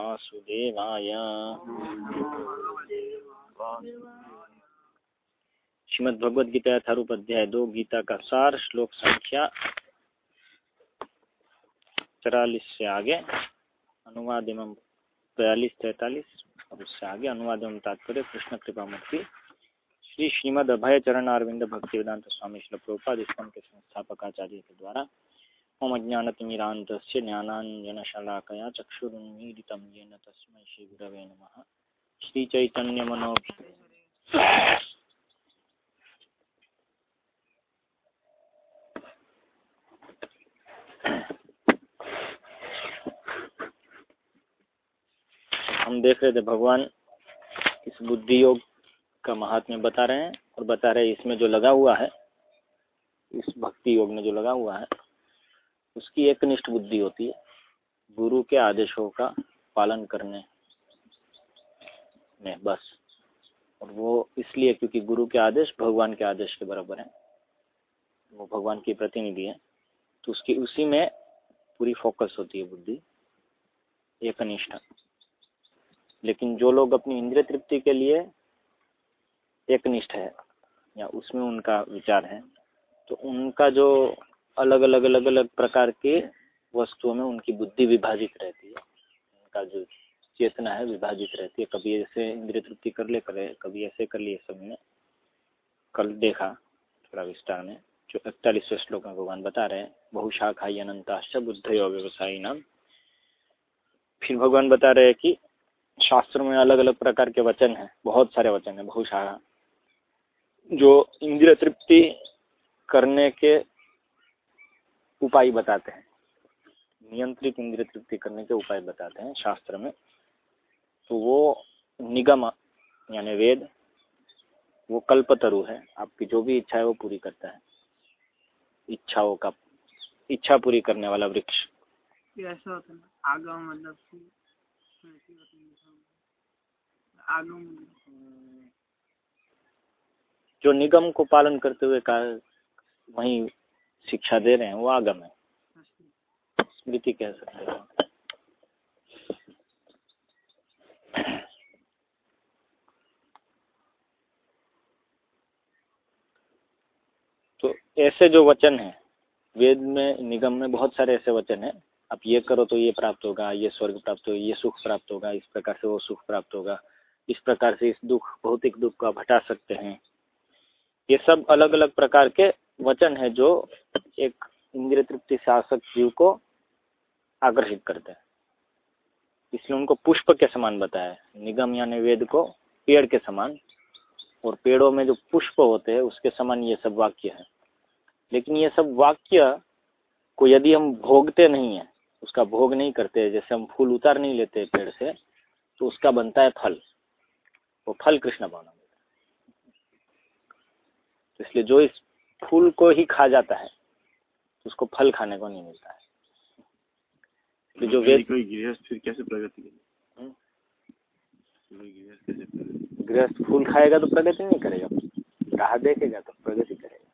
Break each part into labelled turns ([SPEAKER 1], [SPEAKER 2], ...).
[SPEAKER 1] वासुदेवाय। श्रीमद भगवद गीता यथारूप अध्याय दो गीता का सार श्लोक संख्या चौरालीस से आगे। अनुवाद एवं बयालीस तैतालीस। और उससे आगे। अनुवाद एवं तात्पर्य कृष्ण कृपा मुक्ति श्री श्रीमद अभय चरण अरविंद भक्ति वेदांत स्वामी श्री प्रभुपाद इस्कॉन के संस्थापक आचार्य के द्वारा ओम अज्ञानतिमिरान्तस्य ज्ञानाञ्जनशलाकया चक्षुरुन्मीलितं येन तस्मै श्रीगुरवे नमः। श्रीचैतन्यमनो हम देख रहे थे भगवान इस बुद्धि योग का महात्म्य बता रहे हैं और बता रहे हैं इसमें जो लगा हुआ है, इस भक्ति योग में जो लगा हुआ है उसकी एक एकनिष्ठ बुद्धि होती है, गुरु के आदेशों का पालन करने में बस। और वो इसलिए क्योंकि गुरु के आदेश भगवान के आदेश के बराबर हैं, वो भगवान की प्रतिनिधि है तो उसकी उसी में पूरी फोकस होती है बुद्धि एक एकनिष्ठ। लेकिन जो लोग अपनी इंद्रिय तृप्ति के लिए एकनिष्ठ है, या उसमें उनका विचार है तो उनका जो अलग अलग अलग अलग प्रकार के वस्तुओं में उनकी बुद्धि विभाजित रहती है। उनका जो चेतना है, विभाजित रहती है। कभी ऐसे इंद्रिय तृप्ति कर ले करे कभी ऐसे कर लिए सबने। कल देखा, थोड़ा विस्तार में, जो इकतालीसवें श्लोक में भगवान बता रहे हैं बहुशाखाई अनंताश्च बुद्ध और व्यवसायी नाम। फिर भगवान बता रहे हैं कि शास्त्रों में अलग अलग प्रकार के वचन हैं, बहुत सारे वचन हैं बहुशाखा जो इंद्रिय तृप्ति करने के उपाय बताते हैं। नियंत्रित इंद्रिय तृप्ति करने के उपाय बताते हैं शास्त्र में। तो वो निगम यानी वेद वो कल्पतरु है। आपकी जो भी इच्छा है वो पूरी करता है। इच्छाओं का इच्छा पूरी करने वाला वृक्ष।
[SPEAKER 2] ऐसा होता है आगम मतलब आगम
[SPEAKER 1] जो निगम को पालन करते हुए का वही शिक्षा दे रहे हैं, वो आगम है। स्मृति कह सकते हैं। तो ऐसे जो वचन हैं, वेद में, निगम में बहुत सारे ऐसे वचन हैं। आप ये करो तो ये प्राप्त होगा, ये स्वर्ग प्राप्त होगा, ये सुख प्राप्त होगा, इस प्रकार से वो सुख प्राप्त होगा। इस प्रकार से इस दुख, भौतिक दुख को आप हटा सकते हैं। ये सब अलग अलग प्रकार के वचन है जो एक इंद्रिय तृप्ति शासक जीव को आकर्षित करते हैं। इसलिए उनको पुष्प के समान बताया निगम यानी वेद को पेड़ के समान। और पेड़ों में जो पुष्प होते हैं, उसके समान ये सब वाक्य है। लेकिन ये सब वाक्य को यदि हम भोगते नहीं है, उसका भोग नहीं करते जैसे हम फूल उतार नहीं लेते पेड़ से तो उसका बनता है फल। वो फल कृष्ण भावना तो इसलिए जो इस फूल को ही खा जाता है तो उसको फल खाने को नहीं मिलता है। इसलिए जो वेद
[SPEAKER 3] फिर कैसे प्रगति
[SPEAKER 1] हम्म।
[SPEAKER 3] गृहस्थ
[SPEAKER 1] फूल खाएगा तो प्रगति नहीं करेगा राह देखेगा तो प्रगति करेगा।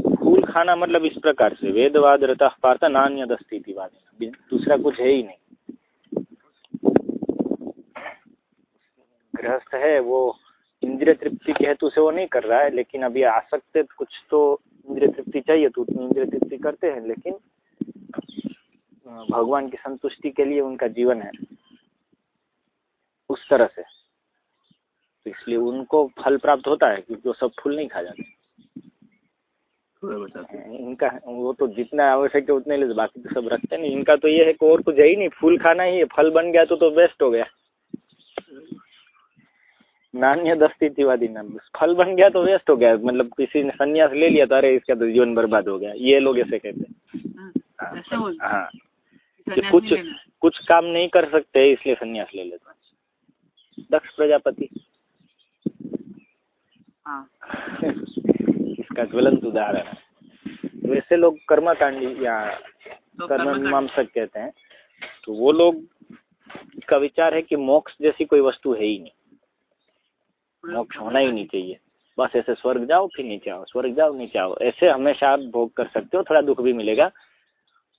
[SPEAKER 3] तो
[SPEAKER 1] फूल खाना मतलब इस प्रकार से वेदवाद रता पार्थ नान्य दस्ती वाद दूसरा कुछ है ही नहीं। गृहस्थ है वो इंद्रिय तृप्ति के हेतु से वो नहीं कर रहा है लेकिन अभी आसक्त कुछ तो इंद्रिय तृप्ति चाहिए तो उतनी इंद्रिय तृप्ति करते हैं लेकिन भगवान की संतुष्टि के लिए उनका जीवन है उस तरह से। तो इसलिए उनको फल प्राप्त होता है क्योंकि वो सब फूल नहीं खा जाते।
[SPEAKER 3] हैं।
[SPEAKER 1] इनका वो तो जितना आवश्यक है उतने ले बाकी तो सब रखते नहीं। इनका तो ये है कि और कुछ है ही नहीं फूल खाना ही है फल बन गया तो तो बेस्ट हो गया। नान्य दस्तिवादी नाम फल बन गया तो वेस्ट हो गया। मतलब किसी ने संन्यास ले लिया तो अरे इसका तो जीवन बर्बाद हो गया। ये लोग ऐसे कहते हैं।
[SPEAKER 2] हैं
[SPEAKER 1] हाँ। कुछ कुछ काम नहीं कर सकते इसलिए संन्यास ले लेते हैं। दक्ष प्रजापति।
[SPEAKER 2] हाँ।
[SPEAKER 1] इसका ज्वलंत उदाहरण है। वैसे लोग कर्मकांडी या
[SPEAKER 2] तो
[SPEAKER 1] कर्म मीमांसक कहते हैं। तो वो लोग का विचार है कि मोक्ष जैसी कोई वस्तु है ही नहीं। मोक्ष होना ही नहीं चाहिए। बस ऐसे स्वर्ग जाओ, फिर नीचे आओ। स्वर्ग जाओ, नीचे आओ। ऐसे हमेशा आप भोग कर सकते हो, थोड़ा दुख भी मिलेगा।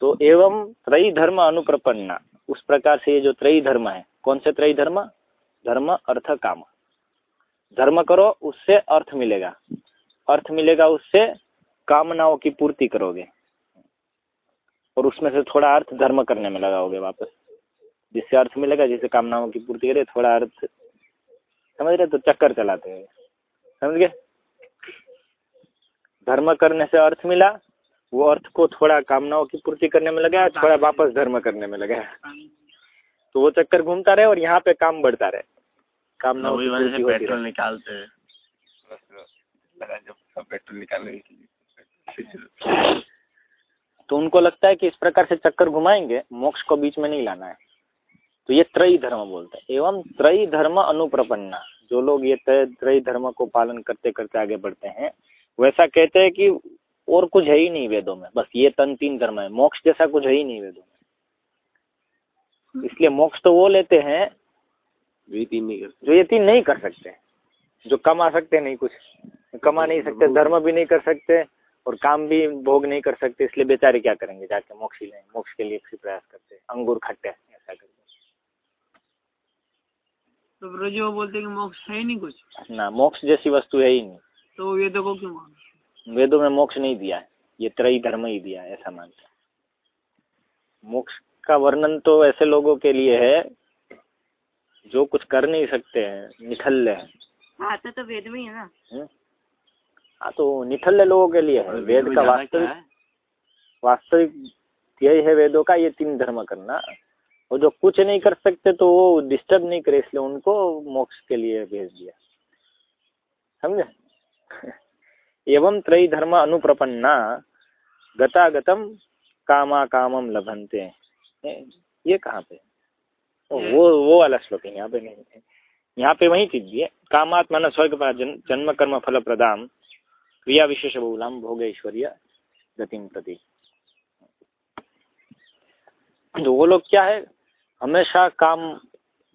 [SPEAKER 1] तो एवं त्रयी धर्म अनुप्रपन्ना। उस प्रकार से ये जो त्रयी धर्म है, कौन से त्रयी धर्म? धर्म, अर्थ, काम। धर्म करो, उससे अर्थ मिलेगा। अर्थ मिलेगा उससे कामनाओं की पूर्ति करोगे। और उसमें से थोड़ा अर्थ धर्म करने में लगाओगे वापस। जिससे अर्थ मिलेगा, जिससे कामनाओं की पूर्ति करे, थोड़ा अर्थ समझ रहे तो चक्कर चलाते हैं। समझ गए? धर्म करने से अर्थ मिला वो अर्थ को थोड़ा कामनाओं की पूर्ति करने में लगा थोड़ा वापस धर्म करने में लगा। तो वो चक्कर घूमता रहे और यहाँ पे काम बढ़ता रहे। कामनाओं की
[SPEAKER 3] पेट्रोल निकालते हैं पेट्रोल निकालने के
[SPEAKER 1] तो उनको लगता है कि इस प्रकार से चक्कर घुमाएँगे मोक्ष को बीच में नहीं लाना है। तो ये त्रयी धर्म बोलते हैं। एवं त्रयी धर्म अनुप्रपन्ना। जो लोग ये त्रयी धर्म को पालन करते करते आगे बढ़ते हैं वैसा कहते हैं कि और कुछ है ही नहीं वेदों में। बस ये तन तीन धर्म है। मोक्ष जैसा कुछ है ही नहीं वेदों में। इसलिए मोक्ष तो वो लेते हैं
[SPEAKER 3] वही तीन नहीं करते।
[SPEAKER 1] जो ये तीन नहीं कर सकते। जो कमा सकते नहीं कुछ। कमा नहीं सकते धर्म भी नहीं कर सकते और काम भी भोग नहीं कर सकते। इसलिए बेचारे क्या करेंगे? जाके मोक्ष ही लें। मोक्ष के लिए प्रयास करते अंगूर खट्टे ऐसा करके
[SPEAKER 2] तो ब्रज वो बोलते हैं कि मोक्ष है ही नहीं कुछ।
[SPEAKER 1] ना मोक्ष जैसी वस्तु है ही नहीं।
[SPEAKER 2] तो वेदों को क्यों मानो
[SPEAKER 1] वेदों में मोक्ष नहीं दिया है ये त्रयी धर्म ही दिया है ऐसा मानते मोक्ष का वर्णन तो ऐसे लोगों के लिए है जो कुछ कर नहीं सकते हैं निठल्ले हैं।
[SPEAKER 4] हाँ तो, तो वेद में ही है ना।
[SPEAKER 1] हम्म? हाँ तो निठल्ले लोगों के लिए है। वेद का वास्तविक वास्तविक यही है वेदों का ये तीन धर्म करना। और जो कुछ नहीं कर सकते तो वो डिस्टर्ब नहीं करे इसलिए उनको मोक्ष के लिए भेज दिया। समझे? एवं त्रयी धर्म अनुप्रपन्ना गतागतम कामा कामम लभंते ए, ये कहाँ पे? ओ, वो वो वाला श्लोक है यहाँ पे नहीं है। यहाँ पे वही चीज़ है। कामात्मा न स्वर्ग जन, जन्म कर्म फल प्रदान क्रिया विशेष बहुलाम भोग ऐश्वर्य गतिम प्रति। तो वो लोग क्या है? हमेशा काम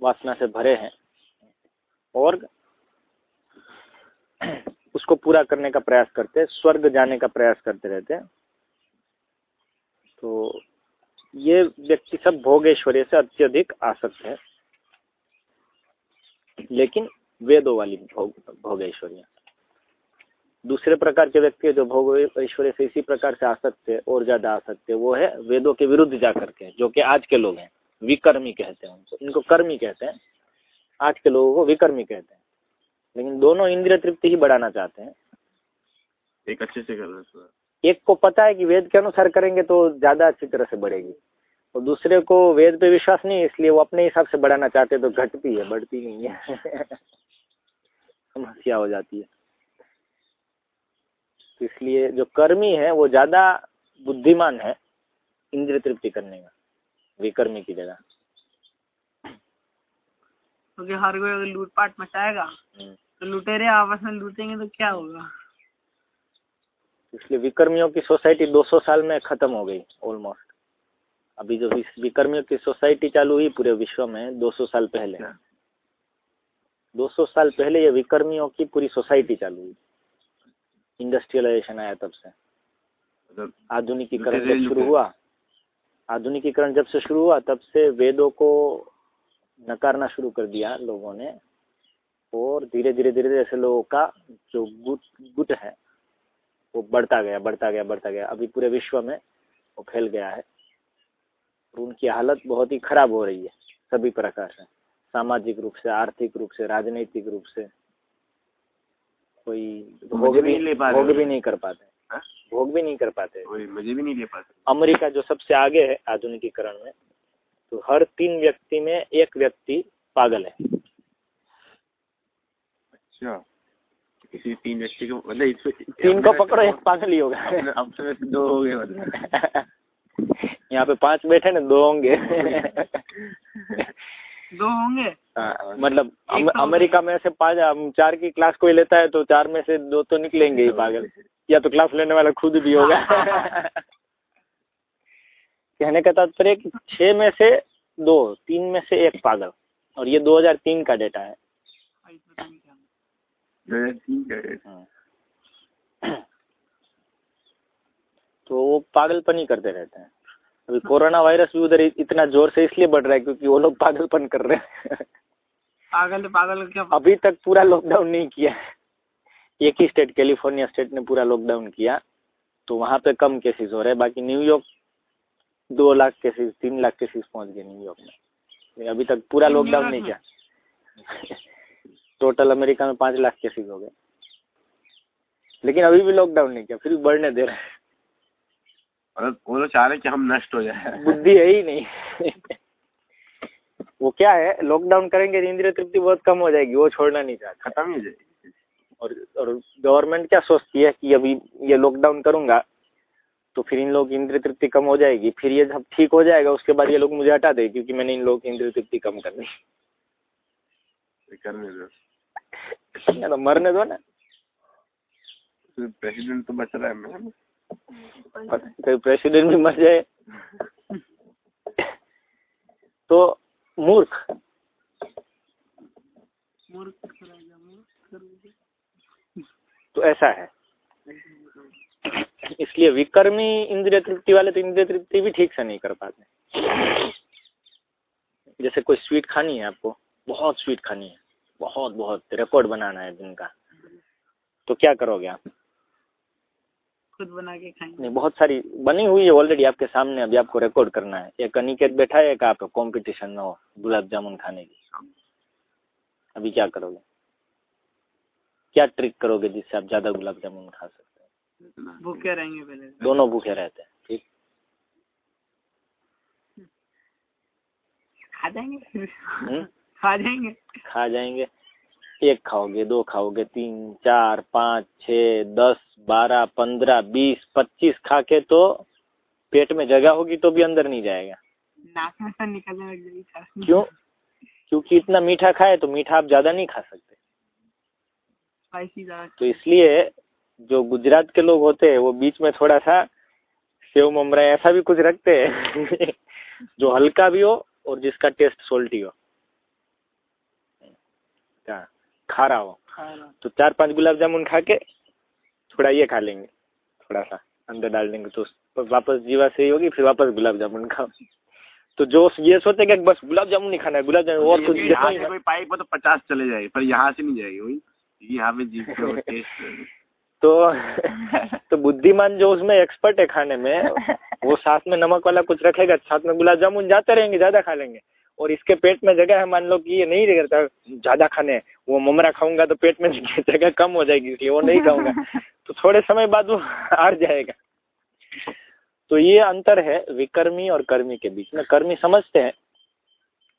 [SPEAKER 1] वासना से भरे हैं और उसको पूरा करने का प्रयास करते, स्वर्ग जाने का प्रयास करते रहते हैं। तो ये व्यक्ति सब भोगेश्वर्य से अत्यधिक आसक्त है। लेकिन वेदों वाली भोग, भोगेश्वर्य। दूसरे प्रकार के व्यक्ति जो भोग ऐश्वर्य से इसी प्रकार से आसक्त है, और ज़्यादा आसक्त है, वो है वेदों के विरुद्ध जा करके जो कि आज के लोग हैं। विकर्मी कहते हैं उनको इनको कर्मी कहते हैं। आज के लोगों को विकर्मी कहते हैं। लेकिन दोनों इंद्रिय तृप्ति ही बढ़ाना चाहते हैं।
[SPEAKER 3] एक अच्छे से कर रहे
[SPEAKER 1] एक को पता है कि वेद के अनुसार करेंगे तो ज़्यादा अच्छी तरह से बढ़ेगी। और दूसरे को वेद पे विश्वास नहीं है इसलिए वो अपने हिसाब से बढ़ाना चाहते हैं तो घटती है बढ़ती नहीं है। समस्या हो जाती है। तो इसलिए जो कर्मी है वो ज़्यादा बुद्धिमान है इंद्रिय तृप्ति करने विकर्मी की जगह।
[SPEAKER 2] क्योंकि हर कोई अगर लूटपाट मचाएगा
[SPEAKER 1] हम्म।
[SPEAKER 2] तो लुटेरे आपस में लूटेंगे तो क्या होगा?
[SPEAKER 1] इसलिए विकर्मियों की सोसाइटी 200 साल में खत्म हो गई ऑलमोस्ट अभी जो विकर्मियों की सोसाइटी चालू हुई पूरे विश्व में 200 साल पहले। 200 साल पहले ये विकर्मियों की पूरी सोसाइटी चालू हुई। इंडस्ट्रियलाइजेशन आया तब से।
[SPEAKER 3] मतलब
[SPEAKER 1] आधुनिकीकरण शुरू हुआ आधुनिकीकरण जब से शुरू हुआ तब से वेदों को नकारना शुरू कर दिया लोगों ने। और धीरे धीरे धीरे धीरे ऐसे लोगों का जो गुट गुट है वो बढ़ता गया बढ़ता गया बढ़ता गया। अभी पूरे विश्व में वो फैल गया है। और उनकी हालत बहुत ही खराब हो रही है सभी प्रकार से। सामाजिक रूप से आर्थिक रूप से राजनीतिक रूप से। कोई भोग भी
[SPEAKER 3] रहे
[SPEAKER 1] भोग
[SPEAKER 3] हो।
[SPEAKER 1] भी नहीं कर पाते।
[SPEAKER 3] हाँ?
[SPEAKER 1] भोग भी नहीं कर पाते।
[SPEAKER 3] मज़े भी नहीं ले पाते।
[SPEAKER 1] अमेरिका जो सबसे आगे है आधुनिकीकरण में तो हर तीन व्यक्ति में एक व्यक्ति पागल है।
[SPEAKER 3] अच्छा। तो किसी तीन व्यक्ति को मतलब
[SPEAKER 1] तीन को पकड़ो एक पागल ही होगा।
[SPEAKER 3] अपने से दो हो गए मतलब।
[SPEAKER 1] यहाँ पे पाँच बैठे ना दो होंगे।
[SPEAKER 2] दो होंगे?
[SPEAKER 1] हाँ, मतलब अम,
[SPEAKER 2] तो-
[SPEAKER 1] अमेरिका में से पाँच चार की क्लास कोई लेता है तो चार में से दो तो निकलेंगे ही पागल। या तो क्लास लेने वाला खुद भी होगा। कहने का तात्पर्य कि छह में से दो तीन में से एक पागल। और ये 2003 का डेटा है।
[SPEAKER 3] है।
[SPEAKER 1] तो वो पागलपन ही करते रहते हैं। अभी कोरोना वायरस भी उधर इतना ज़ोर से इसलिए बढ़ रहा है क्योंकि वो लोग पागलपन कर रहे हैं।
[SPEAKER 2] पागल तो पागल क्या
[SPEAKER 1] अभी तक पूरा लॉकडाउन नहीं किया है। एक ही स्टेट कैलिफ़ोर्निया स्टेट ने पूरा लॉकडाउन किया तो वहाँ पे कम केसेस हो रहे हैं। बाकी न्यूयॉर्क दो लाख केसेस तीन लाख केसेस पहुँच गए न्यूयॉर्क में। अभी तक पूरा लॉकडाउन नहीं किया। टोटल अमेरिका में पाँच लाख केसेस हो गए। लेकिन अभी भी लॉकडाउन नहीं किया फिर भी बढ़ने दे रहे हैं।
[SPEAKER 3] वो लोग चाह रहे कि हम नष्ट हो जाए।
[SPEAKER 1] बुद्धि है ही नहीं। वो क्या है लॉकडाउन करेंगे तो इंद्रिय तृप्ति बहुत कम हो जाएगी वो छोड़ना नहीं चाहता।
[SPEAKER 3] खत्म ही जाएगी।
[SPEAKER 1] और और गवर्नमेंट क्या सोचती है कि अभी ये लॉकडाउन करूँगा तो फिर इन लोगों की इंद्रिय तृप्ति कम हो जाएगी फिर ये जब ठीक हो जाएगा उसके बाद ये लोग मुझे हटा देंगे क्योंकि मैंने इन लोगों की इंद्रिय तृप्ति कम करनी।
[SPEAKER 3] करने दो।
[SPEAKER 1] तो मरने दो ना।
[SPEAKER 3] प्रेसिडेंट तो बच रहा है मैम
[SPEAKER 1] कहीं प्रेसिडेंट भी मर जाए। तो मूर्ख।
[SPEAKER 2] मूर्ख।
[SPEAKER 1] तो ऐसा है। इसलिए विकर्मी इंद्रिय तृप्ति वाले तो इंद्रिय तृप्ति भी ठीक से नहीं कर पाते। जैसे कोई स्वीट खानी है आपको बहुत स्वीट खानी है बहुत बहुत रिकॉर्ड बनाना है दिन का। तो क्या करोगे आप?
[SPEAKER 2] खुद बना के खाएँगे।
[SPEAKER 1] नहीं बहुत सारी बनी हुई है ऑलरेडी आपके सामने अभी आपको रिकॉर्ड करना है। एक अनिकेत बैठा है एक आप कंपटीशन में हो गुलाब जामुन खाने की अभी क्या करोगे? क्या ट्रिक करोगे जिससे आप ज़्यादा गुलाब जामुन खा सकते हैं?
[SPEAKER 2] भूखे रहेंगे पहले।
[SPEAKER 1] दोनों भूखे रहते हैं ठीक?
[SPEAKER 2] खा जाएँगे।
[SPEAKER 1] हम्म?
[SPEAKER 2] खा जाएँगे।
[SPEAKER 1] खा जाएँगे। एक खाओगे दो खाओगे तीन चार पाँच छः दस बारह पंद्रह बीस पच्चीस खा के तो पेट में जगह होगी तो भी अंदर नहीं जाएगा।
[SPEAKER 2] नाक में से निकलने लग जाएगी।
[SPEAKER 1] क्यों? क्योंकि इतना मीठा खाए तो मीठा आप ज़्यादा नहीं खा सकते।
[SPEAKER 2] स्पाइसी ज़्यादा
[SPEAKER 1] तो इसलिए जो गुजरात के लोग होते हैं वो बीच में थोड़ा सा सेव ममरा ऐसा भी कुछ रखते हैं जो हल्का भी हो और जिसका टेस्ट सोल्टी हो। क्या? खारा हो।
[SPEAKER 2] खा रहा
[SPEAKER 1] तो चार पाँच गुलाब जामुन खा के थोड़ा ये खा लेंगे थोड़ा सा अंदर डाल देंगे। तो वापस जीवा सही होगी फिर वापस गुलाब जामुन खाओ। तो जो ये सोचे कि बस गुलाब जामुन नहीं खाना है गुलाब जामुन और कुछ ही
[SPEAKER 3] पाइप तो पचास चले जाएगी पर यहाँ से नहीं जाएगी वही। यहाँ पे
[SPEAKER 1] तो तो बुद्धिमान जो उसमें एक्सपर्ट है खाने में वो साथ में नमक वाला कुछ रखेगा साथ में गुलाब जामुन जाते रहेंगे ज़्यादा खा लेंगे। और इसके पेट में जगह है मान लो कि ये नहीं करता ज़्यादा खाने वो ममरा खाऊँगा तो पेट में जगह कम हो जाएगी इसलिए वो नहीं खाऊँगा। तो थोड़े समय बाद वो हार जाएगा। तो ये अंतर है विकर्मी और कर्मी के बीच में। कर्मी समझते हैं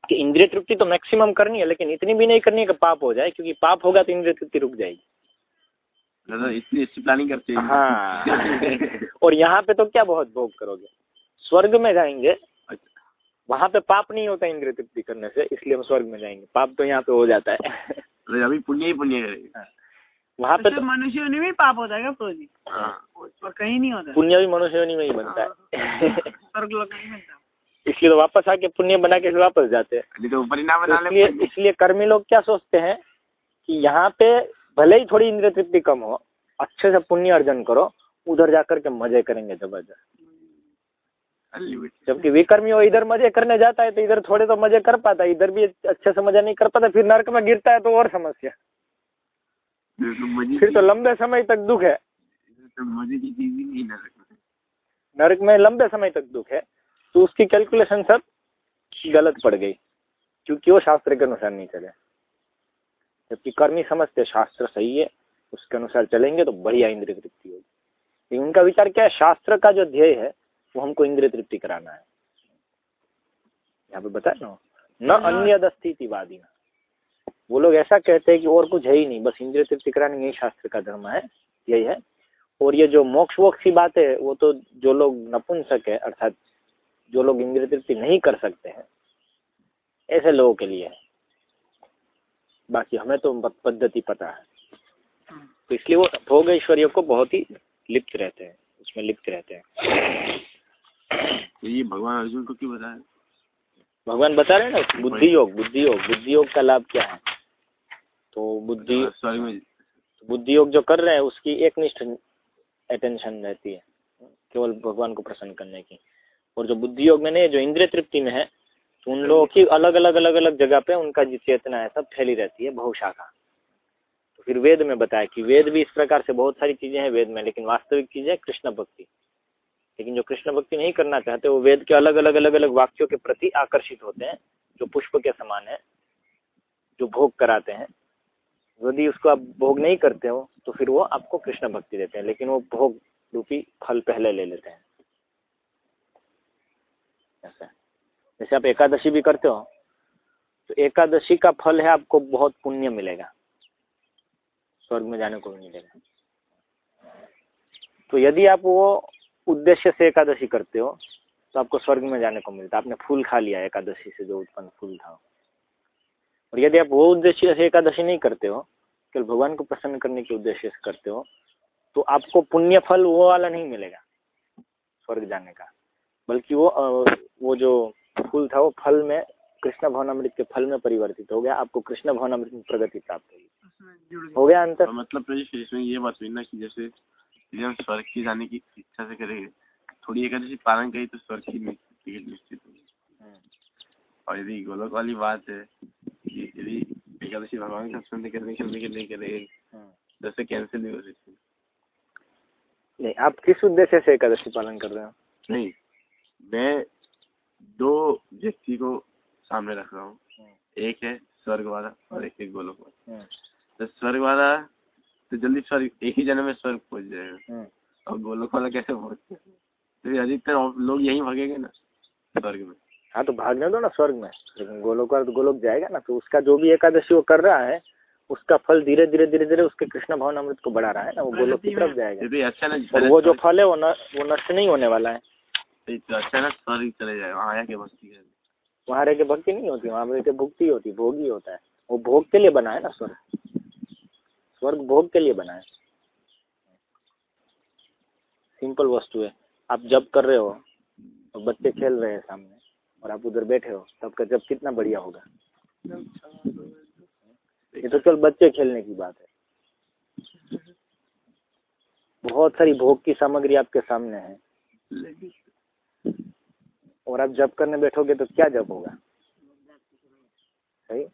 [SPEAKER 1] कि इंद्रिय तृप्ति तो मैक्सिमम करनी है लेकिन इतनी भी नहीं करनी है कि पाप हो जाए क्योंकि पाप होगा तो इंद्रिय तृप्ति रुक जाएगी।
[SPEAKER 3] इतनी अच्छी प्लानिंग करते हैं।
[SPEAKER 1] हाँ। और यहाँ पे तो क्या बहुत भोग करोगे? स्वर्ग में जाएँगे वहाँ पे पाप नहीं होता इंद्रिय तृप्ति करने से इसलिए हम स्वर्ग में जाएँगे। पाप तो यहाँ पे हो जाता है।
[SPEAKER 3] अभी पुण्य ही पुण्य करेगा।
[SPEAKER 1] वहाँ पे
[SPEAKER 2] तो
[SPEAKER 1] तो
[SPEAKER 2] मनुष्य में भी पाप होता है क्या
[SPEAKER 3] हाँ।
[SPEAKER 2] कहीं नहीं होता।
[SPEAKER 1] पुण्य भी मनुष्य में ही बनता है। इसलिए तो वापस आके पुण्य बना के फिर वापस जाते हैं।
[SPEAKER 3] तो ही
[SPEAKER 1] इसलिए इसलिए कर्मी लोग क्या सोचते हैं कि यहाँ पे भले ही थोड़ी इंद्रिय तृप्ति कम हो अच्छे से पुण्य अर्जन करो उधर जाकर के मज़े करेंगे ज़बरदस्त जबकि विकर्मी वो इधर मज़े करने जाता है तो इधर थोड़े तो मज़े कर पाता है इधर भी अच्छे से मज़ा नहीं कर पाता फिर नर्क में गिरता है तो और समस्या।
[SPEAKER 3] तो
[SPEAKER 1] फिर तो लंबे समय तक दुख है।
[SPEAKER 3] तो ही
[SPEAKER 1] नरक में लंबे समय तक दुख है। तो उसकी कैलकुलेशन सब गलत पड़ गई क्योंकि वो शास्त्र के अनुसार नहीं चले। जबकि कर्मी समझते शास्त्र सही है उसके अनुसार चलेंगे तो बढ़िया इंद्रिय तृप्ति होगी। लेकिन उनका विचार क्या है शास्त्र का जो ध्येय है वो हमको इंद्रिय तृप्ति कराना है। यहाँ पे बताए ना न अन्य दस्थितिवादी ना। वो लोग ऐसा कहते हैं कि और कुछ है ही नहीं बस इंद्रिय तृप्ति करानी यही शास्त्र का धर्म है यही है। और ये जो मोक्ष वोक्ष की बात है वो तो जो लोग नपुंसक है अर्थात जो लोग इंद्रिय तृप्ति नहीं कर सकते हैं ऐसे लोगों के लिए। है बाकी हमें तो पद्धति पता है। तो इसलिए वो भोग ऐश्वर्य को बहुत ही लिप्त रहते हैं उसमें लिप्त रहते हैं।
[SPEAKER 3] तो ये भगवान अर्जुन को क्यों बताया?
[SPEAKER 1] भगवान बता रहे हैं ना बुद्धि योग बुद्धि योग बुद्धि योग का लाभ क्या है? तो बुद्धि बुद्धि योग जो कर रहे हैं उसकी एक निष्ठ अटेंशन रहती है केवल भगवान को प्रसन्न करने की। और जो बुद्धि योग में नहीं, जो इंद्रिय तृप्ति में है तो उन लोगों की अलग अलग अलग अलग जगह पे उनका जो चेतना है, सब फैली रहती है बहुशाखा तो फिर वेद में बताया कि वेद भी इस प्रकार से बहुत सारी चीज़ें हैं वेद में, लेकिन वास्तविक चीज़ है कृष्ण भक्ति। लेकिन जो कृष्ण भक्ति नहीं करना चाहते, वो वेद के अलग अलग अलग अलग वाक्यों के प्रति आकर्षित होते हैं, जो पुष्प के समान है, जो भोग कराते हैं। यदि उसको आप भोग नहीं करते हो तो फिर वो आपको कृष्ण भक्ति देते हैं, लेकिन वो भोग रूपी फल पहले ले लेते हैं। ऐसा जैसे आप एकादशी भी करते हो तो एकादशी का फल है आपको बहुत पुण्य मिलेगा। स्वर्ग में जाने को भी मिलेगा। तो यदि आप वो उद्देश्य से एकादशी करते हो तो आपको स्वर्ग में जाने को मिलता है। आपने फूल खा लिया, एकादशी से जो उत्पन्न फूल था। और यदि आप वो उद्देश्य से एकादशी नहीं करते हो, केवल भगवान को प्रसन्न करने के उद्देश्य से करते हो तो आपको पुण्य फल वो वाला नहीं मिलेगा, स्वर्ग जाने का। बल्कि वो वो जो फूल था वो फल में कृष्ण भवनामृत के फल में परिवर्तित हो गया। आपको कृष्ण भवनामृत में प्रगति प्राप्त होगी हो गया अंतर?
[SPEAKER 3] तो मतलब इसमें ये बात हुई ना कि जैसे हम स्वर्ग की जाने की इच्छा से करेंगे। थोड़ी एकादशी पालन करी तो स्वर्ग की टिकट निश्चित होगी और यदि गोलक वाली बात है यदि एकादशी भगवान का स्मरण करने के लिए नहीं करेंगे जैसे कैंसिल नहीं हो सकती।
[SPEAKER 1] नहीं आप किस उद्देश्य से एकादशी पालन कर रहे हो?
[SPEAKER 3] नहीं मैं दो व्यक्ति को सामने रख रहा हूँ। एक है स्वर्ग वाला और एक है गोलोक वाला तो स्वर्ग वाला तो जल्दी स्वर्ग एक ही जन्म में स्वर्ग पहुँच जाएगा। और गोलोक वाला कैसे पहुँचते तो अधिकतर लोग यही भागेंगे ना स्वर्ग में।
[SPEAKER 1] हाँ तो भागने दो ना स्वर्ग में। लेकिन गोलोक वाला तो गोलोक जाएगा ना तो उसका जो भी एकादशी वो कर रहा है उसका फल धीरे धीरे धीरे धीरे उसके कृष्ण भवन अमृत को बढ़ा रहा है ना वो गोलोक की तरफ़ जाएगा।
[SPEAKER 3] अच्छा ना
[SPEAKER 1] और वो जो फल है वो न, वो नष्ट नहीं होने वाला है।
[SPEAKER 3] तो अच्छा चले जाएगा वहाँ
[SPEAKER 1] रह के भक्ति नहीं होती, वहाँ रह के भुक्ति होती, भोग ही होता है। वो भोग के लिए बना है ना स्वर्ग। स्वर्ग भोग के लिए बना है सिंपल वस्तु है। आप जब कर रहे हो तो बच्चे खेल रहे हैं सामने, और आप उधर बैठे हो, तब का जब कितना बढ़िया होगा। ये तो केवल बच्चे खेलने की बात है। बहुत सारी भोग की सामग्री आपके सामने है। और आप जब करने बैठोगे तो क्या जब होगा? सही?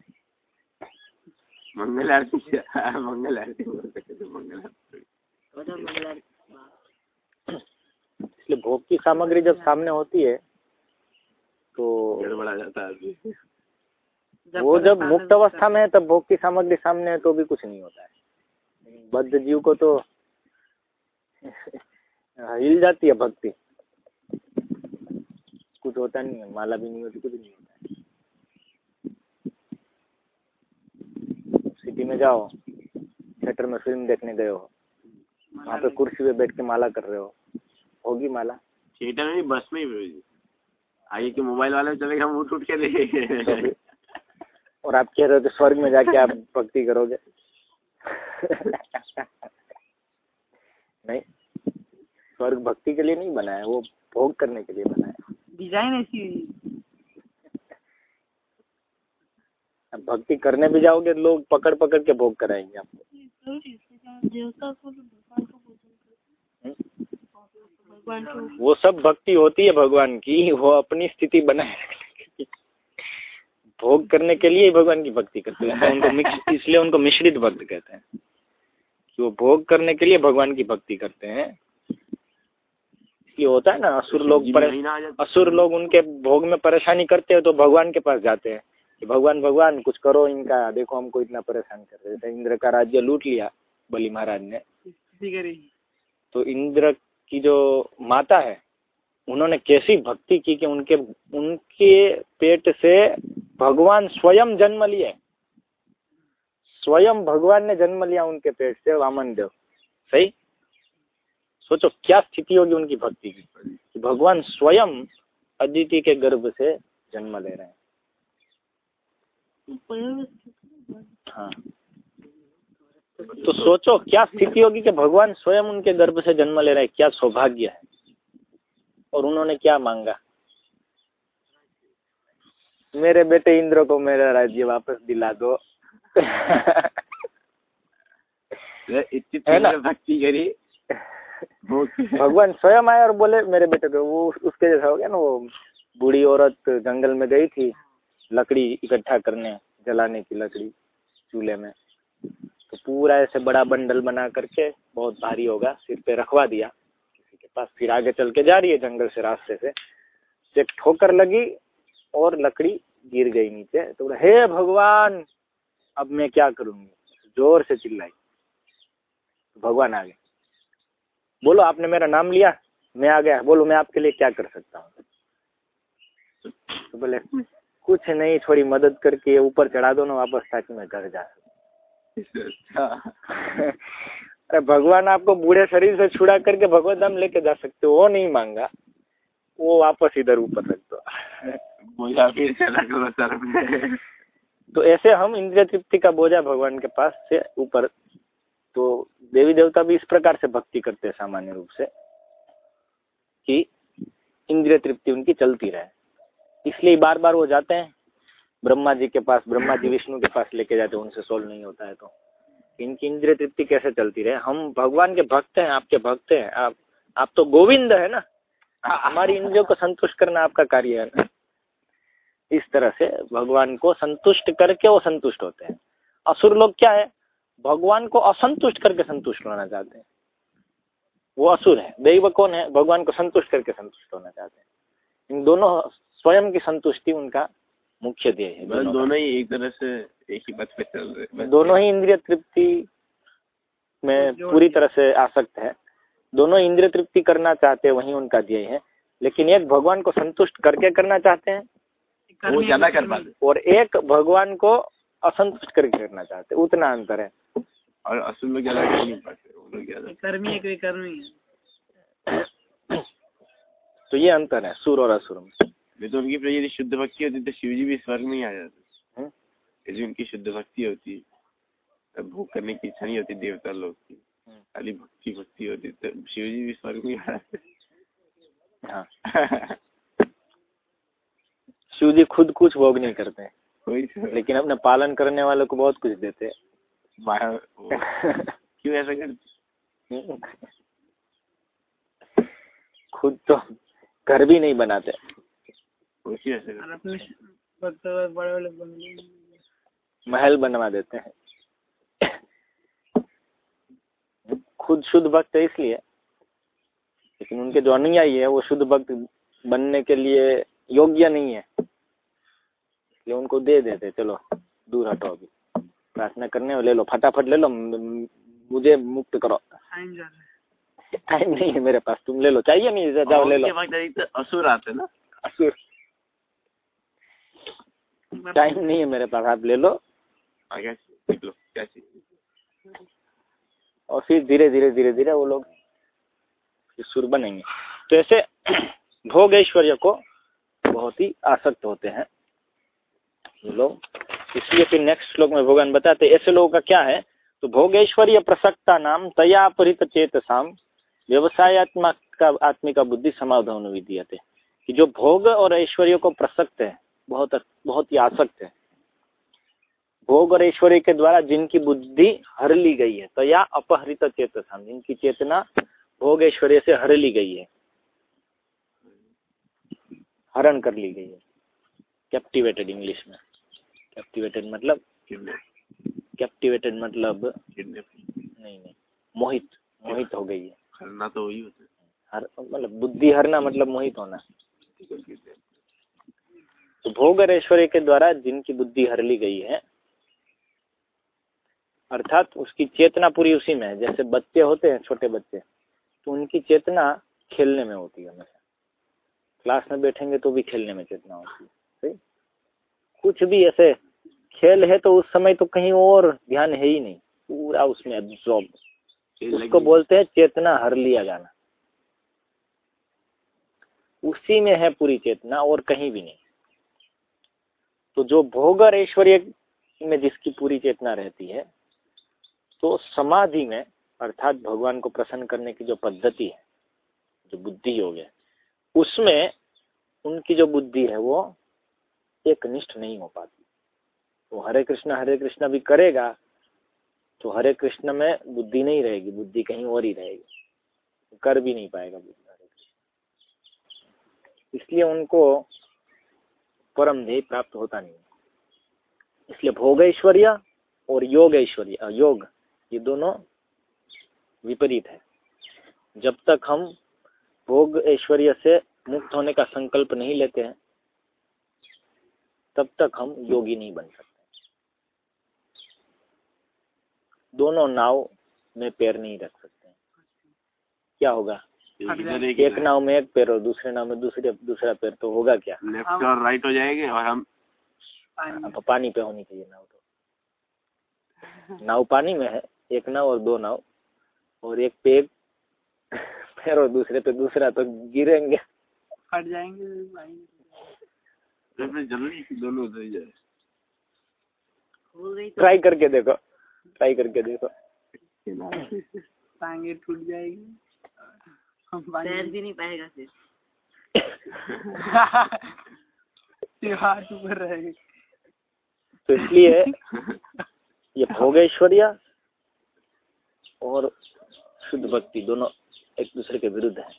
[SPEAKER 3] मंगल आरती मंगल आरती मंगल
[SPEAKER 1] इसलिए भोग की सामग्री जब सामने होती है तो
[SPEAKER 3] गड़बड़ा जाता है
[SPEAKER 1] वो जब मुक्त अवस्था में है तब भोग की सामग्री सामने है तो भी कुछ नहीं होता है। बद्ध जीव को तो हिल जाती है भक्ति। कुछ होता नहीं है माला भी नहीं होती कुछ नहीं होता सिटी में जाओ थिएटर में फ़िल्म देखने गए हो। वहाँ पे कुर्सी पे बैठ के माला कर रहे हो। होगी माला?
[SPEAKER 3] थिएटर में बस में ही आगे के मोबाइल वाले चलेगा मुँह टूट के देखे।
[SPEAKER 1] और आप कह रहे हो कि स्वर्ग में जाके आप भक्ति करोगे? नहीं। स्वर्ग भक्ति के लिए नहीं बना है वो भोग करने के लिए बना है।
[SPEAKER 2] डिज़ाइन ऐसी हुई।
[SPEAKER 1] अब भक्ति करने भी जाओगे लोग पकड़ पकड़ के भोग कराएँगे आपको। वो सब भक्ति होती है भगवान की वो अपनी स्थिति बनाए रखने के भोग करने के लिए ही भगवान की भक्ति करते हैं। उनको मिक्स इसलिए उनको मिश्रित भक्त कहते हैं। कि वो भोग करने के लिए भगवान की भक्ति करते हैं। ये होता है ना असुर लोग असुर लोग उनके भोग में परेशानी करते हैं तो भगवान के पास जाते हैं। कि भगवान भगवान कुछ करो इनका देखो हमको इतना परेशान कर रहे थे इंद्र का राज्य लूट लिया बलि महाराज ने। तो इंद्र की जो माता है उन्होंने कैसी भक्ति की कि उनके उनके पेट से भगवान स्वयं जन्म लिए। स्वयं भगवान ने जन्म लिया उनके पेट से वामन देव। सही? सोचो क्या स्थिति होगी उनकी भक्ति की? कि भगवान स्वयं अदिति के गर्भ से जन्म ले रहे हैं। हाँ। तो सोचो क्या स्थिति होगी कि भगवान स्वयं उनके गर्भ से जन्म ले रहे हैं? क्या सौभाग्य है? और उन्होंने क्या मांगा? मेरे बेटे इंद्र को मेरा राज्य वापस दिला दो।
[SPEAKER 3] इतनी
[SPEAKER 1] है ना?
[SPEAKER 3] भक्ति करी।
[SPEAKER 1] भगवान स्वयं आए और बोले, मेरे बेटे को, वो उसके जैसा हो गया ना, वो बूढ़ी औरत जंगल में गई थी, लकड़ी इकट्ठा करने, जलाने की लकड़ी, चूल्हे में। तो पूरा ऐसे बड़ा बंडल बना करके, बहुत भारी होगा, सिर पे रखवा दिया, किसी के पास। फिर आगे चल के जा रही है जंगल से, रास्ते से। एक ठोकर लगी और लकड़ी गिर गई नीचे। तो बोला, हे भगवान, अब मैं क्या करूँगी? ज़ोर से चिल्लाई। तो भगवान आ गए। बोलो आपने मेरा नाम लिया मैं आ गया। बोलो मैं आपके लिए क्या कर सकता हूँ? तो बोले कुछ नहीं थोड़ी मदद करके ऊपर चढ़ा दो ना वापस ताकि मैं घर जा सकूँ।
[SPEAKER 3] अच्छा।
[SPEAKER 1] अरे भगवान आपको बूढ़े शरीर से छुड़ा करके भगवत धाम लेके जा सकते हो वो नहीं मांगा। वो वापस इधर ऊपर रख दो। तो ऐसे हम इंद्रिय तृप्ति का बोझा भगवान के पास से ऊपर तो देवी देवता भी इस प्रकार से भक्ति करते हैं सामान्य रूप से कि इंद्रिय तृप्ति उनकी चलती रहे। इसलिए बार बार वो जाते हैं, ब्रह्मा जी के पास, ब्रह्मा जी विष्णु के पास लेके जाते हैं, उनसे सोल्व नहीं होता है तो। इनकी इंद्रिय तृप्ति कैसे चलती रहे? हम भगवान के भक्त हैं, आपके भक्त हैं, आप आप तो गोविंद है ना? हमारी इंद्रियों को संतुष्ट करना आपका कार्य है ना? इस तरह से भगवान को संतुष्ट करके वो संतुष्ट होते हैं। असुर लोग क्या है? भगवान को असंतुष्ट करके संतुष्ट होना चाहते हैं। वो असुर है। दैव कौन है? भगवान को संतुष्ट करके संतुष्ट होना चाहते हैं। इन दोनों स्वयं की संतुष्टि उनका मुख्य ध्येय है। दोनों
[SPEAKER 3] दोनों ही एक तरह से एक ही पथ पे चल रहे
[SPEAKER 1] दोनों ही इंद्रिय तृप्ति में पूरी तरह से आसक्त है। दोनों इंद्रिय तृप्ति करना चाहते हैं वही उनका ध्येय है। लेकिन एक भगवान को संतुष्ट करके करना चाहते हैं
[SPEAKER 3] वो ज़्यादा कर पाते
[SPEAKER 1] और एक भगवान को असंतुष्ट करके करना चाहते हैं। उतना अंतर है।
[SPEAKER 3] और असुर लोग ज़्यादा कर नहीं पाते वो लोग ज़्यादा
[SPEAKER 2] एक कर्मी एक विकर्मी है।
[SPEAKER 1] तो ये अंतर है सुर और असुर में।
[SPEAKER 3] तो उनकी यदि शुद्ध भक्ति होती तो शिव जी भी स्वर्ग में ही आ जाते
[SPEAKER 1] हम्म?
[SPEAKER 3] यदि उनकी शुद्ध भक्ति होती तब भोग करने की इच्छा नहीं होती देवता लोग की।
[SPEAKER 1] हम्म।
[SPEAKER 3] खाली भक्ति भक्ति होती तो शिव जी भी स्वर्ग में ही आ
[SPEAKER 1] हाँ।
[SPEAKER 3] जाते
[SPEAKER 1] शिव जी खुद कुछ भोग नहीं करते हैं
[SPEAKER 3] कोई तो।
[SPEAKER 1] लेकिन अपने पालन करने वालों को बहुत कुछ देते हैं।
[SPEAKER 3] क्यों ऐसा करते
[SPEAKER 1] खुद तो घर भी नहीं बनाते। महल बनवा देते हैं। खुद शुद्ध भक्त है इसलिए। लेकिन उनके जो अनुयायी है वो शुद्ध भक्त बनने के लिए योग्य नहीं है। इसलिए उनको दे देते चलो दूर हटो अभी। प्रार्थना करने ले लो फटाफट ले लो मुझे मुक्त करो।
[SPEAKER 2] टाइम
[SPEAKER 1] नहीं है मेरे पास तुम ले लो चाहिए नहीं जाओ ले लो।
[SPEAKER 3] असुर आते ना।
[SPEAKER 1] असुर। टाइम नहीं है मेरे पास आप ले लो। और फिर धीरे धीरे धीरे धीरे वो लोग सुर बनेंगे। तो ऐसे भोग ऐश्वर्य को बहुत ही आसक्त होते हैं। लोग इसलिए फिर नेक्स्ट श्लोक में भगवान बताते ऐसे लोगों का क्या है? तो भोगेश्वर्य प्रसक्ता नाम तया परित चेतसाम व्यवसायत्मा का आत्मिका बुद्धि समाधान विधीयते कि जो भोग और ऐश्वर्य को प्रसक्त है, बहुत बहुत ही आसक्त है। भोग और ऐश्वर्य के द्वारा जिनकी बुद्धि हर ली गई है तो या अपहरित चेतसा जिनकी चेतना भोग ऐश्वर्य से हर ली गई है। हरण कर ली गई है। कैप्टिवेटेड इंग्लिश में। कैप्टिवेटेड मतलब? कैप्टिवेटेड मतलब? नहीं नहीं। मोहित। मोहित हो गई है।
[SPEAKER 3] करना तो वही होता है।
[SPEAKER 1] हर मतलब बुद्धि हरना मतलब मोहित होना। तो भोग और ऐश्वर्य के द्वारा जिनकी बुद्धि हर ली गई है अर्थात उसकी चेतना पूरी उसी में है। जैसे बच्चे होते हैं छोटे बच्चे तो उनकी चेतना खेलने में होती है हमेशा। क्लास में बैठेंगे तो भी खेलने में चेतना होती है। सही? कुछ भी ऐसे खेल है तो उस समय तो कहीं और ध्यान है ही नहीं। पूरा उसमें एब्जॉर्ब उसको बोलते हैं चेतना हर लिया जाना। उसी में है पूरी चेतना और कहीं भी नहीं। तो जो भोग और ऐश्वर्य में जिसकी पूरी चेतना रहती है तो समाधि में अर्थात भगवान को प्रसन्न करने की जो पद्धति है जो बुद्धि योग है उसमें उनकी जो बुद्धि है वो एक निष्ठ नहीं हो पाती। वो हरे कृष्णा हरे कृष्णा भी करेगा तो हरे कृष्ण में बुद्धि नहीं रहेगी, बुद्धि कहीं और ही रहेगी। कर भी नहीं पाएगा बुद्धि हरे कृष्ण। इसलिए उनको परम ध्येय प्राप्त होता नहीं इसलिए भोग ऐश्वर्य और योग ऐश्वर्य योग, ये दोनों विपरीत है। जब तक हम भोग ऐश्वर्य से मुक्त होने का संकल्प नहीं लेते हैं, तब तक हम योगी नहीं बन सकते। दोनों नाव में पैर नहीं रख सकते। क्या होगा? एक नाव में एक पैर और दूसरे नाव में दूसरे दूसरा पैर तो होगा क्या?
[SPEAKER 3] लेफ़्ट और राइट हो जाएँगे और हम
[SPEAKER 1] तो पानी पे होनी चाहिए नाव तो। नाव पानी में है एक नाव और दो नाव और एक पे एक पैर और दूसरे पे दूसरा तो गिरेंगे।
[SPEAKER 2] फट जाएँगे
[SPEAKER 3] तो जल्दी दोनों जाए।
[SPEAKER 1] ट्राई करके देखो। ट्राई करके देखो।
[SPEAKER 2] टांगे टूट जाएगी।
[SPEAKER 4] पैर भी नहीं पाएगा फिर।
[SPEAKER 2] हाथ ऊपर रहेगा।
[SPEAKER 1] तो इसलिए ये भोगेश्वर्य और शुद्ध भक्ति दोनों एक दूसरे के विरुद्ध है।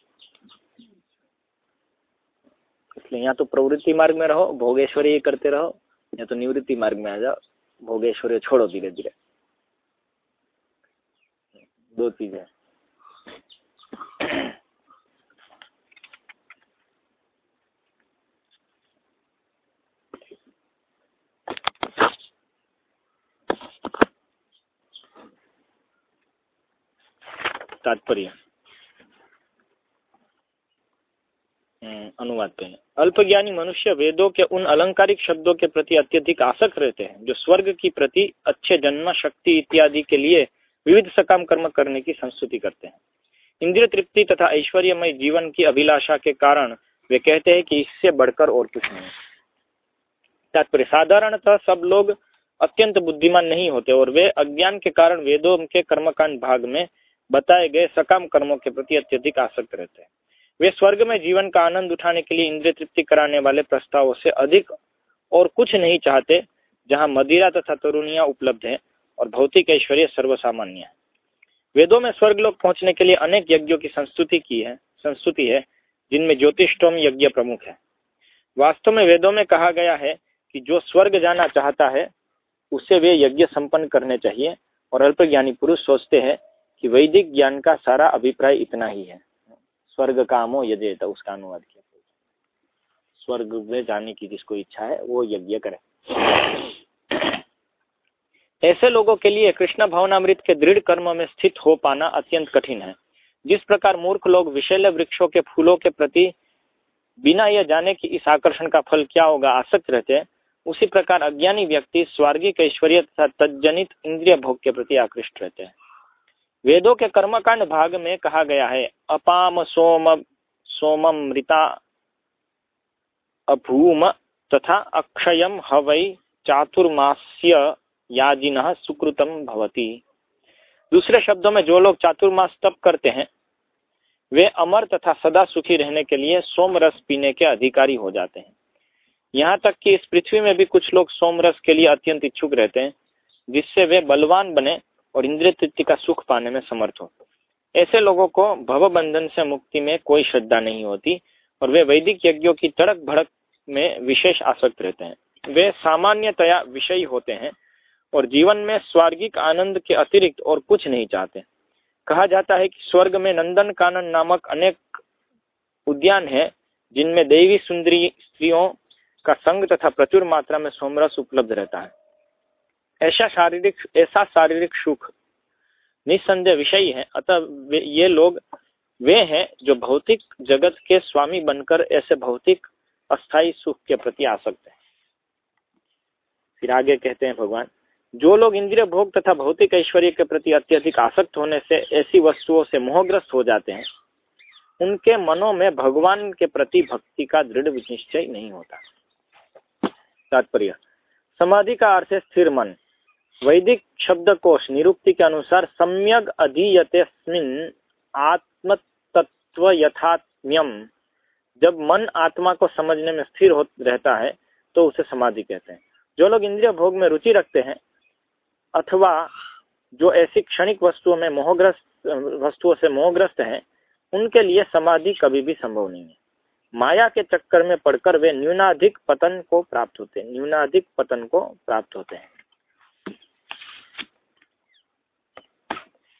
[SPEAKER 1] इसलिए या तो प्रवृत्ति मार्ग में रहो भोगेश्वरी करते रहो या तो निवृत्ति मार्ग में आ जाओ भोगेश्वरी छोड़ो धीरे धीरे दो चीज़ें तात्पर्य। हम्म, अनुवाद पे अल्पज्ञानी मनुष्य वेदों के उन अलंकारिक शब्दों के प्रति अत्यधिक आसक्त रहते हैं जो स्वर्ग की प्रति अच्छे जन्म शक्ति इत्यादि के लिए विविध सकाम कर्म करने की संस्तुति करते हैं। इंद्रिय तृप्ति तथा ऐश्वर्यमय जीवन की अभिलाषा के कारण वे कहते हैं कि इससे बढ़कर और कुछ नहीं। तात्पर्य, साधारणतः सब लोग अत्यंत बुद्धिमान नहीं होते और वे अज्ञान के कारण वेदों के कर्मकांड भाग में बताए गए सकाम कर्मों के प्रति अत्यधिक आसक्त रहते हैं। वे स्वर्ग में जीवन का आनंद उठाने के लिए इंद्रिय तृप्ति कराने वाले प्रस्तावों से अधिक और कुछ नहीं चाहते, जहाँ मदिरा तथा तरुणियाँ उपलब्ध है। और भौतिक ऐश्वर्य सर्वसामान्य है। वेदों में स्वर्ग लोग पहुँचने के लिए अनेक यज्ञों की संस्तुति की है, संस्तुति है, जिनमें ज्योतिषोम यज्ञ प्रमुख है। वास्तव में वेदों में कहा गया है कि जो स्वर्ग जाना चाहता है, उसे वे यज्ञ संपन्न करने चाहिए, और अल्पज्ञानी पुरुष सोचते हैं कि वैदिक ज्ञान का सारा अभिप्राय इतना ही है। स्वर्ग कामो यजेत, उसका अनुवाद किया। स्वर्ग में जाने की जिसको इच्छा है, वो यज्ञ करे। ऐसे लोगों के लिए कृष्ण भवनामृत के दृढ़ कर्म में स्थित हो पाना अत्यंत कठिन है। जिस प्रकार मूर्ख लोग विशैल वृक्षों के फूलों के प्रति बिना यह जाने कि इस आकर्षण का फल क्या होगा, आसक्त रहते उसी प्रकार अज्ञानी व्यक्ति स्वर्गिक ऐश्वर्य तथा तजनित इंद्रिय भोग के प्रति आकृष्ट रहते हैं। वेदों के कर्मकांड भाग में कहा गया है, अपाम सोम सोममृता अभूम तथा अक्षयम हवई चातुर्मास्य याजिन सुकृतम भवती। दूसरे शब्दों में जो लोग चातुर्मास तप करते हैं, वे अमर तथा सदा सुखी रहने के लिए सोम रस पीने के अधिकारी हो जाते हैं। यहाँ तक कि इस पृथ्वी में भी कुछ लोग सोम रस के लिए अत्यंत इच्छुक रहते हैं, जिससे वे बलवान बने और इंद्रिय तृप्ति का सुख पाने में समर्थ हो। ऐसे लोगों को भव बंधन से मुक्ति में कोई श्रद्धा नहीं होती और वे वैदिक यज्ञों की तड़क भड़क में विशेष आसक्त रहते हैं। वे सामान्यतया विषयी होते हैं और जीवन में स्वर्गिक आनंद के अतिरिक्त और कुछ नहीं चाहते। कहा जाता है कि स्वर्ग में नंदन कानन नामक अनेक उद्यान है, जिनमें देवी सुंदरी स्त्रियों का संग तथा प्रचुर मात्रा में सोमरस उपलब्ध रहता है। ऐसा शारीरिक ऐसा शारीरिक सुख निस्संदेह विषय है, अतः ये लोग, वे हैं जो भौतिक जगत के स्वामी बनकर ऐसे भौतिक अस्थाई सुख के प्रति आसक्त है। फिर आगे कहते हैं भगवान जो लोग इंद्रिय भोग तथा भौतिक ऐश्वर्य के प्रति अत्यधिक आसक्त होने से, ऐसी वस्तुओं से मोहग्रस्त हो जाते हैं, उनके मनों में भगवान के प्रति भक्ति का दृढ़ निश्चय नहीं होता। तात्पर्य, समाधि का अर्थ है स्थिर मन। वैदिक शब्दकोश निरुक्ति के अनुसार सम्यक अधीयते आत्मतत्व यथात्म्यम। जब मन आत्मा को समझने में स्थिर हो, रहता है तो उसे समाधि कहते हैं। जो लोग इंद्रिय भोग में रुचि रखते हैं अथवा जो ऐसी क्षणिक वस्तुओं में मोहग्रस्त, वस्तुओं से मोहग्रस्त हैं, उनके लिए समाधि कभी भी संभव नहीं है। माया के चक्कर में पड़कर वे न्यूनाधिक पतन को प्राप्त होते हैं, न्यूनाधिक पतन को प्राप्त होते हैं।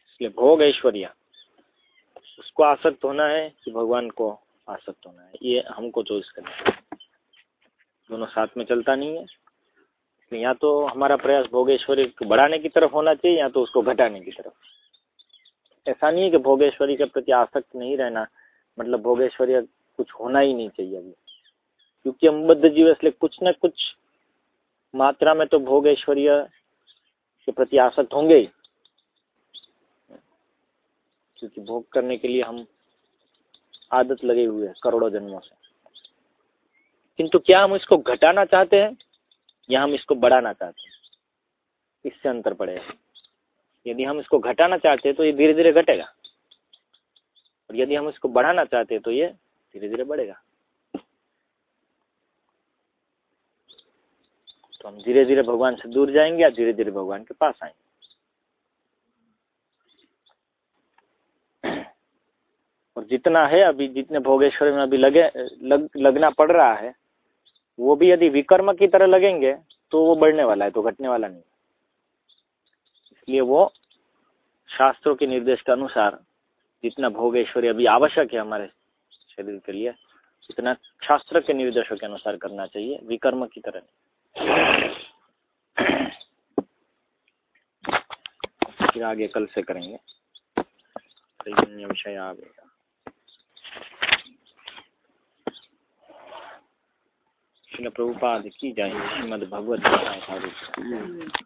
[SPEAKER 1] इसलिए भोग ऐश्वर्या, उसको आसक्त होना है कि भगवान को आसक्त होना है, ये हमको चॉइस करना है। दोनों साथ में चलता नहीं है। या तो हमारा प्रयास भोगेश्वरी को बढ़ाने की तरफ़ होना चाहिए, या तो उसको घटाने की तरफ़। ऐसा नहीं है कि भोगेश्वरी के प्रति आसक्त नहीं रहना मतलब भोगेश्वरी कुछ होना ही नहीं चाहिए अभी। क्योंकि हम बद्ध जीव इसलिए कुछ न कुछ मात्रा में तो भोग ऐश्वर्य के प्रति आसक्त होंगे ही। क्योंकि भोग करने के लिए हम आदत लगे हुए हैं करोड़ों जन्मों से। किंतु क्या हम इसको घटाना चाहते हैं? या हम इसको बढ़ाना चाहते हैं इससे अंतर पड़ेगा। यदि हम इसको घटाना चाहते हैं तो ये धीरे धीरे घटेगा। और यदि हम इसको बढ़ाना चाहते हैं तो ये धीरे धीरे बढ़ेगा। तो हम धीरे धीरे भगवान से दूर जाएँगे या धीरे धीरे भगवान के पास आएँगे। और जितना है अभी जितने भोगेश्वर में अभी लगे लग, लगना पड़ रहा है वो भी यदि विकर्म की तरह लगेंगे तो वो बढ़ने वाला है तो घटने वाला नहीं इसलिए वो शास्त्रों के निर्देश के अनुसार जितना भोगेश्वरी अभी आवश्यक है हमारे शरीर के लिए, उतना शास्त्र के निर्देशों के अनुसार करना चाहिए, विकर्म की तरह फिर आगे कल से करेंगे। विषय आवेगा श्रील प्रभुपाद की जाए श्रीमद भगवत गीता